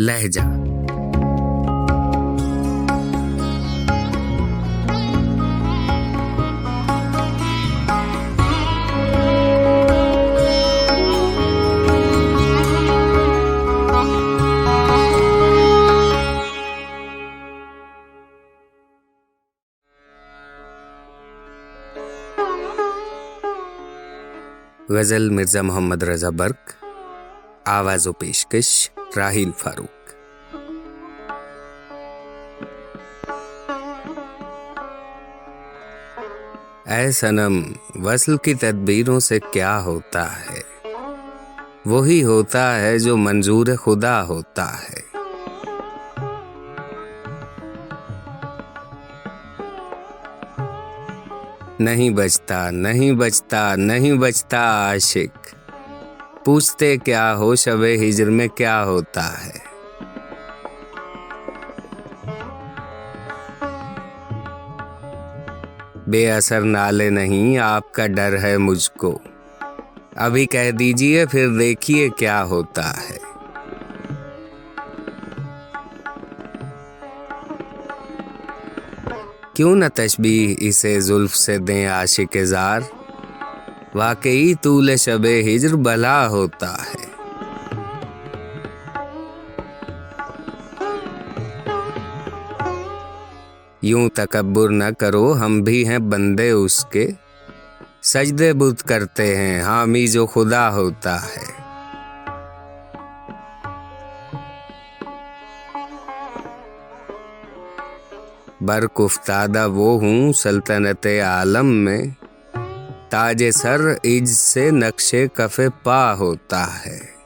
لہجہ۔ غزل مرزا محمد رضا برق آواز و پیشکش۔ راہیل فاروق۔ اے سنم وصل کی تدبیروں سے کیا ہوتا ہے؟ وہی ہوتا ہے جو منظور خدا ہوتا ہے۔ نہیں بچتا نہیں بچتا نہیں بچتا عاشق۔ پوچھتے کیا ہو شب ہجر میں کیا ہوتا ہے۔ بے اثر نالے نہیں، آپ کا ڈر ہے مجھ کو۔ ابھی کہہ دیجیے، پھر دیکھیے کیا ہوتا ہے۔ کیوں نہ تشبیح اسے زلف سے دیں عاشق زار؟ واقعی طول شب ہجر بلا ہوتا ہے۔ یوں تکبر نہ کرو، ہم بھی ہیں بندے اس کے۔ سجدے بت کرتے ہیں ہاں حامی جو خدا ہوتا ہے۔ برق افتادہ وہ ہوں سلطنت عالم میں۔ تاج سر عج سے نقش کف پا ہوتا ہے۔